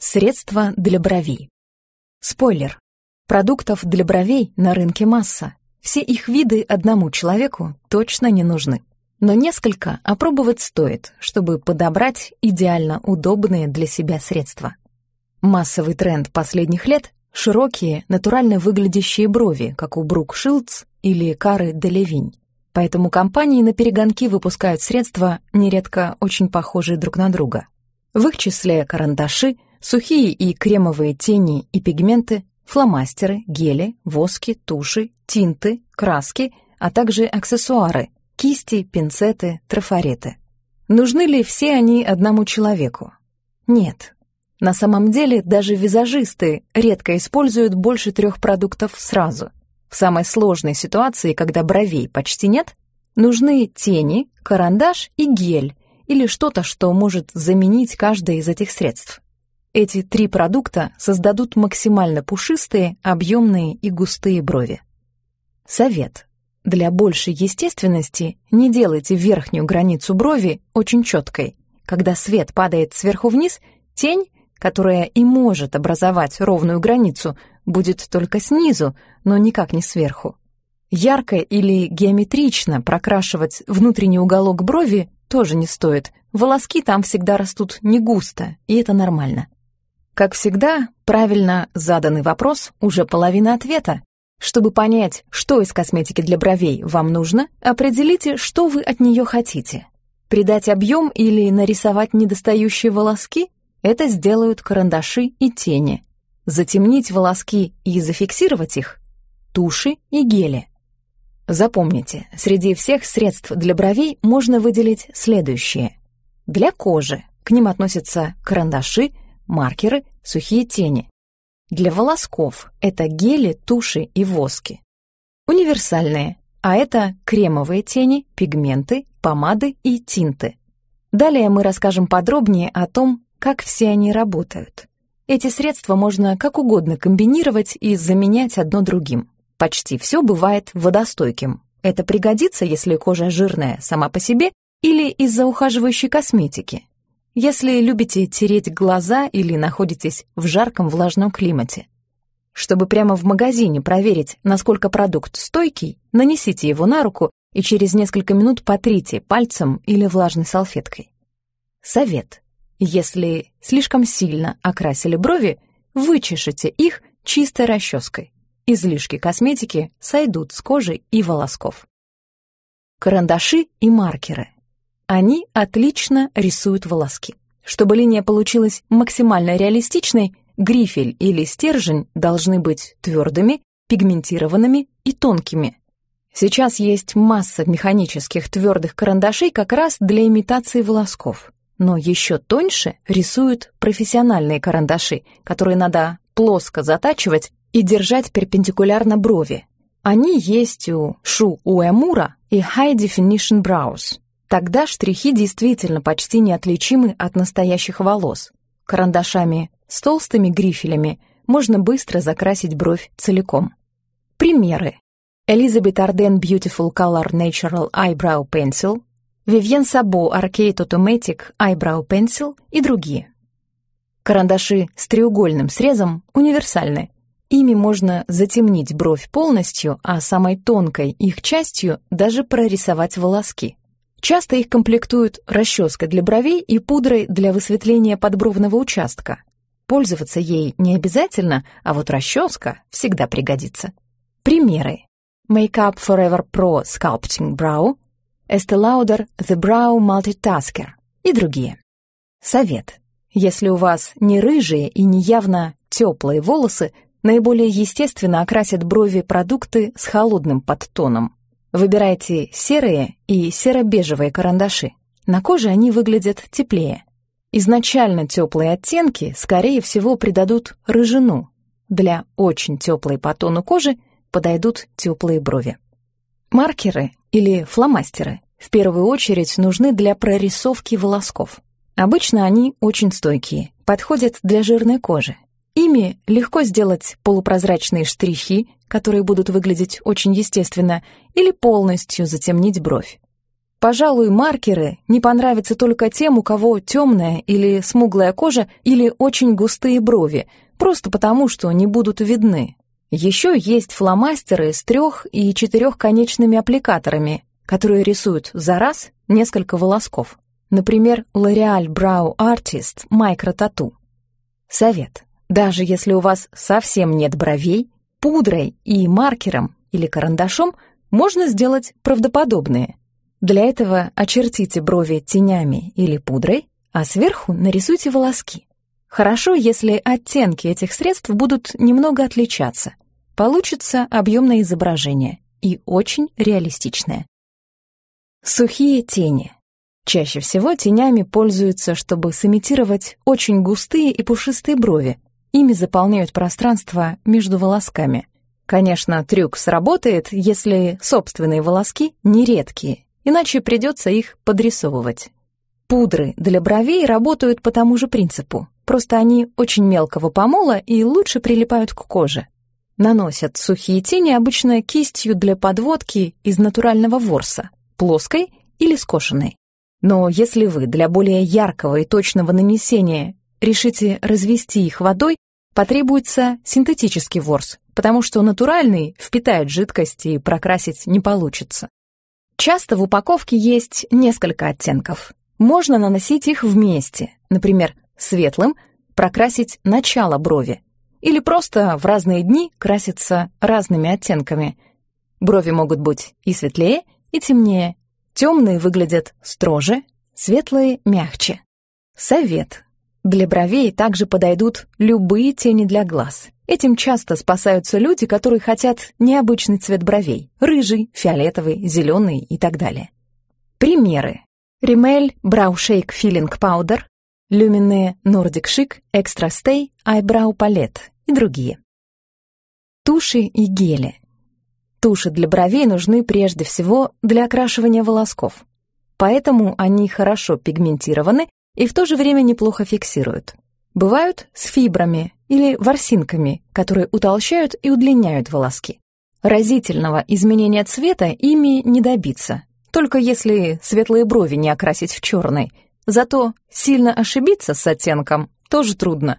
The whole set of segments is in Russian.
Средства для бровей. Спойлер. Продуктов для бровей на рынке масса. Все их виды одному человеку точно не нужны. Но несколько опробовать стоит, чтобы подобрать идеально удобные для себя средства. Массовый тренд последних лет — широкие, натурально выглядящие брови, как у Брук Шилдс или Кары Делевинь. Поэтому компании на перегонки выпускают средства, нередко очень похожие друг на друга. В их числе карандаши — Сухие и кремовые тени и пигменты, фломастеры, гели, воски, туши, тинты, краски, а также аксессуары, кисти, пинцеты, трафареты. Нужны ли все они одному человеку? Нет. На самом деле даже визажисты редко используют больше трех продуктов сразу. В самой сложной ситуации, когда бровей почти нет, нужны тени, карандаш и гель или что-то, что может заменить каждое из этих средств. Эти три продукта создадут максимально пушистые, объемные и густые брови. Совет. Для большей естественности не делайте верхнюю границу брови очень четкой. Когда свет падает сверху вниз, тень, которая и может образовать ровную границу, будет только снизу, но никак не сверху. Ярко или геометрично прокрашивать внутренний уголок брови тоже не стоит. Волоски там всегда растут не густо, и это нормально. Как всегда, правильно заданный вопрос — уже половина ответа. Чтобы понять, что из косметики для бровей вам нужно, определите, что вы от нее хотите. Придать объем или нарисовать недостающие волоски — это сделают карандаши и тени. Затемнить волоски и зафиксировать их — туши и гели. Запомните, среди всех средств для бровей можно выделить следующие. Для кожи к ним относятся карандаши — маркеры, сухие тени. Для волосков это гели, туши и воски. Универсальные, а это кремовые тени, пигменты, помады и тинты. Далее мы расскажем подробнее о том, как все они работают. Эти средства можно как угодно комбинировать и заменять одно другим. Почти все бывает водостойким. Это пригодится, если кожа жирная сама по себе или из-за ухаживающей косметики. Если любите тереть глаза или находитесь в жарком влажном климате. Чтобы прямо в магазине проверить, насколько продукт стойкий, нанесите его на руку и через несколько минут потрите пальцем или влажной салфеткой. Совет. Если слишком сильно окрасили брови, вычешите их чистой расческой. Излишки косметики сойдут с кожи и волосков. Карандаши и маркеры – они отлично рисуют волоски. Чтобы линия получилась максимально реалистичной, грифель или стержень должны быть твердыми, пигментированными и тонкими. Сейчас есть масса механических твердых карандашей как раз для имитации волосков. Но еще тоньше рисуют профессиональные карандаши, которые надо плоско затачивать и держать перпендикулярно брови. Они есть у Шу Уэмура и High Definition Brows. Тогда штрихи действительно почти неотличимы от настоящих волос. Карандашами с толстыми грифелями можно быстро закрасить бровь целиком. Примеры. Elizabeth Arden Beautiful Color Natural Eyebrow Pencil, Vivienne Sabo Arcade Automatic Eyebrow Pencil и другие. Карандаши с треугольным срезом универсальны. Ими можно затемнить бровь полностью, а самой тонкой их частью даже прорисовать волоски. Часто их комплектуют расческой для бровей и пудрой для высветления подбровного участка. Пользоваться ей не обязательно, а вот расческа всегда пригодится. Примеры. Makeup Forever Pro Sculpting Brow, Estee Lauder The Brow Multitasker и другие. Совет. Если у вас не рыжие и не явно теплые волосы, наиболее естественно окрасят брови продукты с холодным подтоном. Выбирайте серые и серо-бежевые карандаши. На коже они выглядят теплее. Изначально теплые оттенки, скорее всего, придадут рыжину. Для очень теплой по тону кожи подойдут теплые брови. Маркеры или фломастеры в первую очередь нужны для прорисовки волосков. Обычно они очень стойкие, подходят для жирной кожи. Ими легко сделать полупрозрачные штрихи которые будут выглядеть очень естественно, или полностью затемнить бровь. Пожалуй, маркеры не понравятся только тем, у кого темная или смуглая кожа или очень густые брови, просто потому, что не будут видны. Еще есть фломастеры с трех- и четырехконечными аппликаторами, которые рисуют за раз несколько волосков. Например, L'Oreal Brow Artist Micro Tattoo. Совет. Даже если у вас совсем нет бровей, пудрой и маркером или карандашом можно сделать правдоподобные. Для этого очертите брови тенями или пудрой, а сверху нарисуйте волоски. Хорошо, если оттенки этих средств будут немного отличаться. Получится объемное изображение и очень реалистичное. Сухие тени. Чаще всего тенями пользуются, чтобы сымитировать очень густые и пушистые брови. Ими заполняют пространство между волосками. Конечно, трюк сработает, если собственные волоски нередкие, иначе придется их подрисовывать. Пудры для бровей работают по тому же принципу, просто они очень мелкого помола и лучше прилипают к коже. Наносят сухие тени обычно кистью для подводки из натурального ворса, плоской или скошенной. Но если вы для более яркого и точного нанесения решите развести их водой, потребуется синтетический ворс, потому что натуральный впитает жидкость и прокрасить не получится. Часто в упаковке есть несколько оттенков. Можно наносить их вместе, например, светлым прокрасить начало брови, или просто в разные дни краситься разными оттенками. Брови могут быть и светлее, и темнее, Темные выглядят строже, светлые — мягче. Совет. Для бровей также подойдут любые тени для глаз. Этим часто спасаются люди, которые хотят необычный цвет бровей — рыжий, фиолетовый, зеленый и так далее. Примеры. Rimmel Brow Shake Filling Powder, Lumineux Nordic Chic Extra Stay Eyebrow Palette и другие. Туши и гели. Туши для бровей нужны прежде всего для окрашивания волосков. Поэтому они хорошо пигментированы и в то же время неплохо фиксируют. Бывают с фибрами или ворсинками, которые утолщают и удлиняют волоски. Разительного изменения цвета ими не добиться, только если светлые брови не окрасить в черный. Зато сильно ошибиться с оттенком тоже трудно.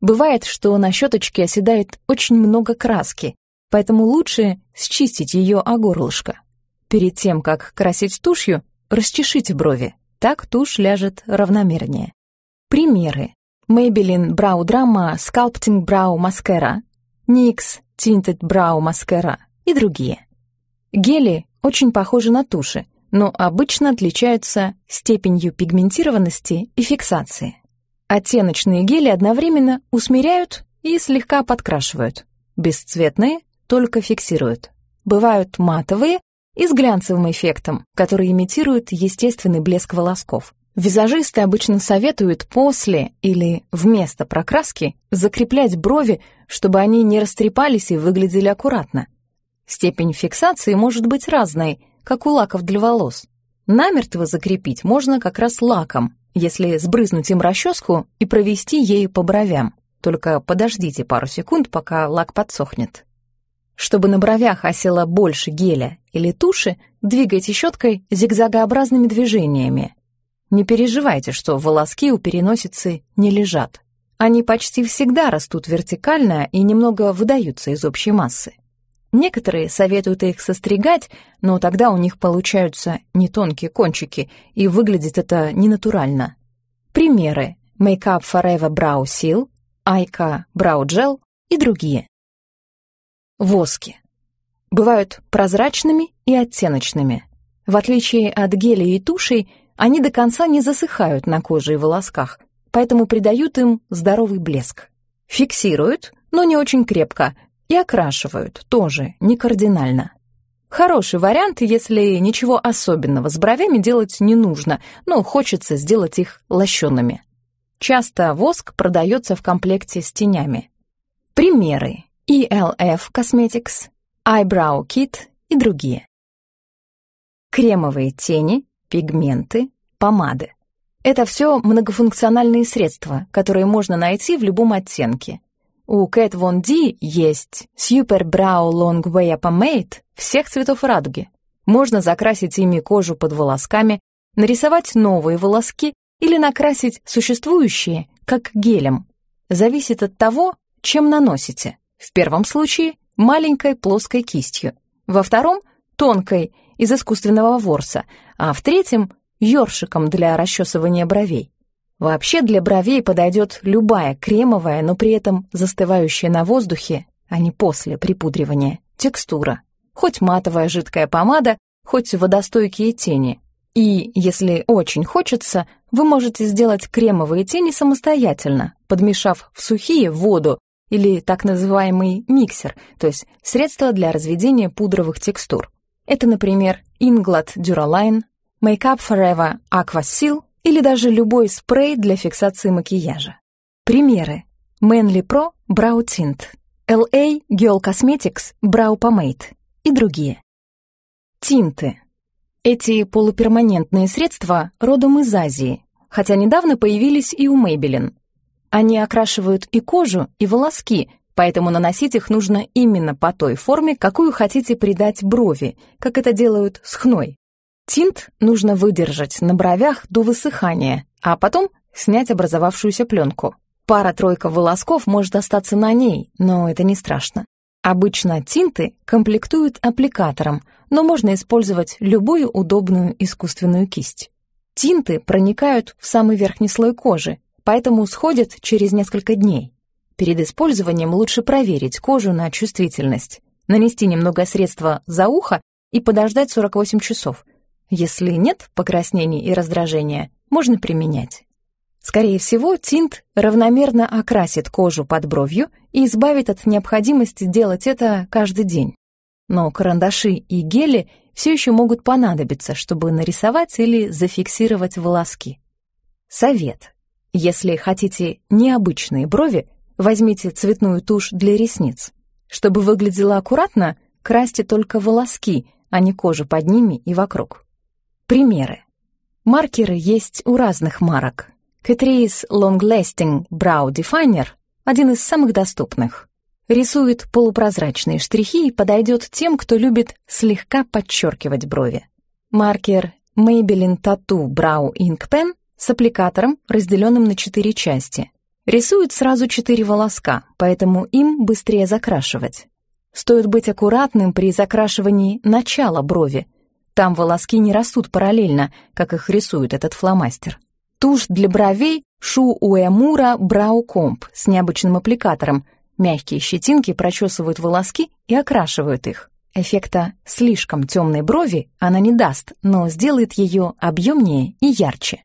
Бывает, что на щеточке оседает очень много краски, поэтому лучше счистить ее о горлышко. Перед тем, как красить тушью, расчешите брови, так тушь ляжет равномернее. Примеры. Maybelline Brow Drama Sculpting Brow Mascara, NYX Tinted Brow Mascara и другие. Гели очень похожи на туши, но обычно отличаются степенью пигментированности и фиксации. Оттеночные гели одновременно усмиряют и слегка подкрашивают. Бесцветные только фиксируют. Бывают матовые и с глянцевым эффектом, которые имитируют естественный блеск волосков. Визажисты обычно советуют после или вместо прокраски закреплять брови, чтобы они не растрепались и выглядели аккуратно. Степень фиксации может быть разной, как у лаков для волос. Намертво закрепить можно как раз лаком, если сбрызнуть им расческу и провести ею по бровям. Только подождите пару секунд, пока лак подсохнет. Чтобы на бровях осело больше геля или туши, двигайте щеткой зигзагообразными движениями. Не переживайте, что волоски у переносицы не лежат. Они почти всегда растут вертикально и немного выдаются из общей массы. Некоторые советуют их состригать, но тогда у них получаются не тонкие кончики, и выглядит это ненатурально. Примеры. Make Up Forever Brow Seal, Айка Brow Gel и другие. Воски. Бывают прозрачными и оттеночными. В отличие от гелей и тушей, они до конца не засыхают на коже и волосках, поэтому придают им здоровый блеск. Фиксируют, но не очень крепко, и окрашивают, тоже не кардинально. Хороший вариант, если ничего особенного с бровями делать не нужно, но хочется сделать их лощеными. Часто воск продается в комплекте с тенями. Примеры. ELF Cosmetics, Eyebrow Kit и другие. Кремовые тени, пигменты, помады. Это все многофункциональные средства, которые можно найти в любом оттенке. У Kat Von D есть Super Brow Long Wear Pomade всех цветов радуги. Можно закрасить ими кожу под волосками, нарисовать новые волоски или накрасить существующие, как гелем. Зависит от того, чем наносите. В первом случае маленькой плоской кистью, во втором — тонкой, из искусственного ворса, а в третьем — ёршиком для расчесывания бровей. Вообще для бровей подойдет любая кремовая, но при этом застывающая на воздухе, а не после припудривания, текстура. Хоть матовая жидкая помада, хоть водостойкие тени. И, если очень хочется, вы можете сделать кремовые тени самостоятельно, подмешав в сухие воду или так называемый миксер, то есть средство для разведения пудровых текстур. Это, например, Inglot Duraline, Makeup Forever Aqua Seal или даже любой спрей для фиксации макияжа. Примеры. Manly Pro Brow Tint, LA Girl Cosmetics Brow Pomade и другие. Тинты. Эти полуперманентные средства родом из Азии, хотя недавно появились и у Maybelline. Они окрашивают и кожу, и волоски, поэтому наносить их нужно именно по той форме, какую хотите придать брови, как это делают с хной. Тинт нужно выдержать на бровях до высыхания, а потом снять образовавшуюся пленку. Пара-тройка волосков может остаться на ней, но это не страшно. Обычно тинты комплектуют аппликатором, но можно использовать любую удобную искусственную кисть. Тинты проникают в самый верхний слой кожи, поэтому сходят через несколько дней. Перед использованием лучше проверить кожу на чувствительность, нанести немного средства за ухо и подождать 48 часов. Если нет покраснений и раздражения, можно применять. Скорее всего, тинт равномерно окрасит кожу под бровью и избавит от необходимости делать это каждый день. Но карандаши и гели все еще могут понадобиться, чтобы нарисовать или зафиксировать волоски. Совет. Если хотите необычные брови, возьмите цветную тушь для ресниц. Чтобы выглядело аккуратно, красьте только волоски, а не кожу под ними и вокруг. Примеры. Маркеры есть у разных марок. Catrice Long Lasting Brow Definer — один из самых доступных. Рисует полупрозрачные штрихи и подойдет тем, кто любит слегка подчеркивать брови. Маркер Maybelline Tattoo Brow Ink Pen с аппликатором, разделенным на четыре части. Рисует сразу четыре волоска, поэтому им быстрее закрашивать. Стоит быть аккуратным при закрашивании начала брови. Там волоски не растут параллельно, как их рисует этот фломастер. Тушь для бровей Шу Уэмура Брау Комп с необычным аппликатором. Мягкие щетинки прочесывают волоски и окрашивают их. Эффекта слишком темной брови она не даст, но сделает ее объемнее и ярче.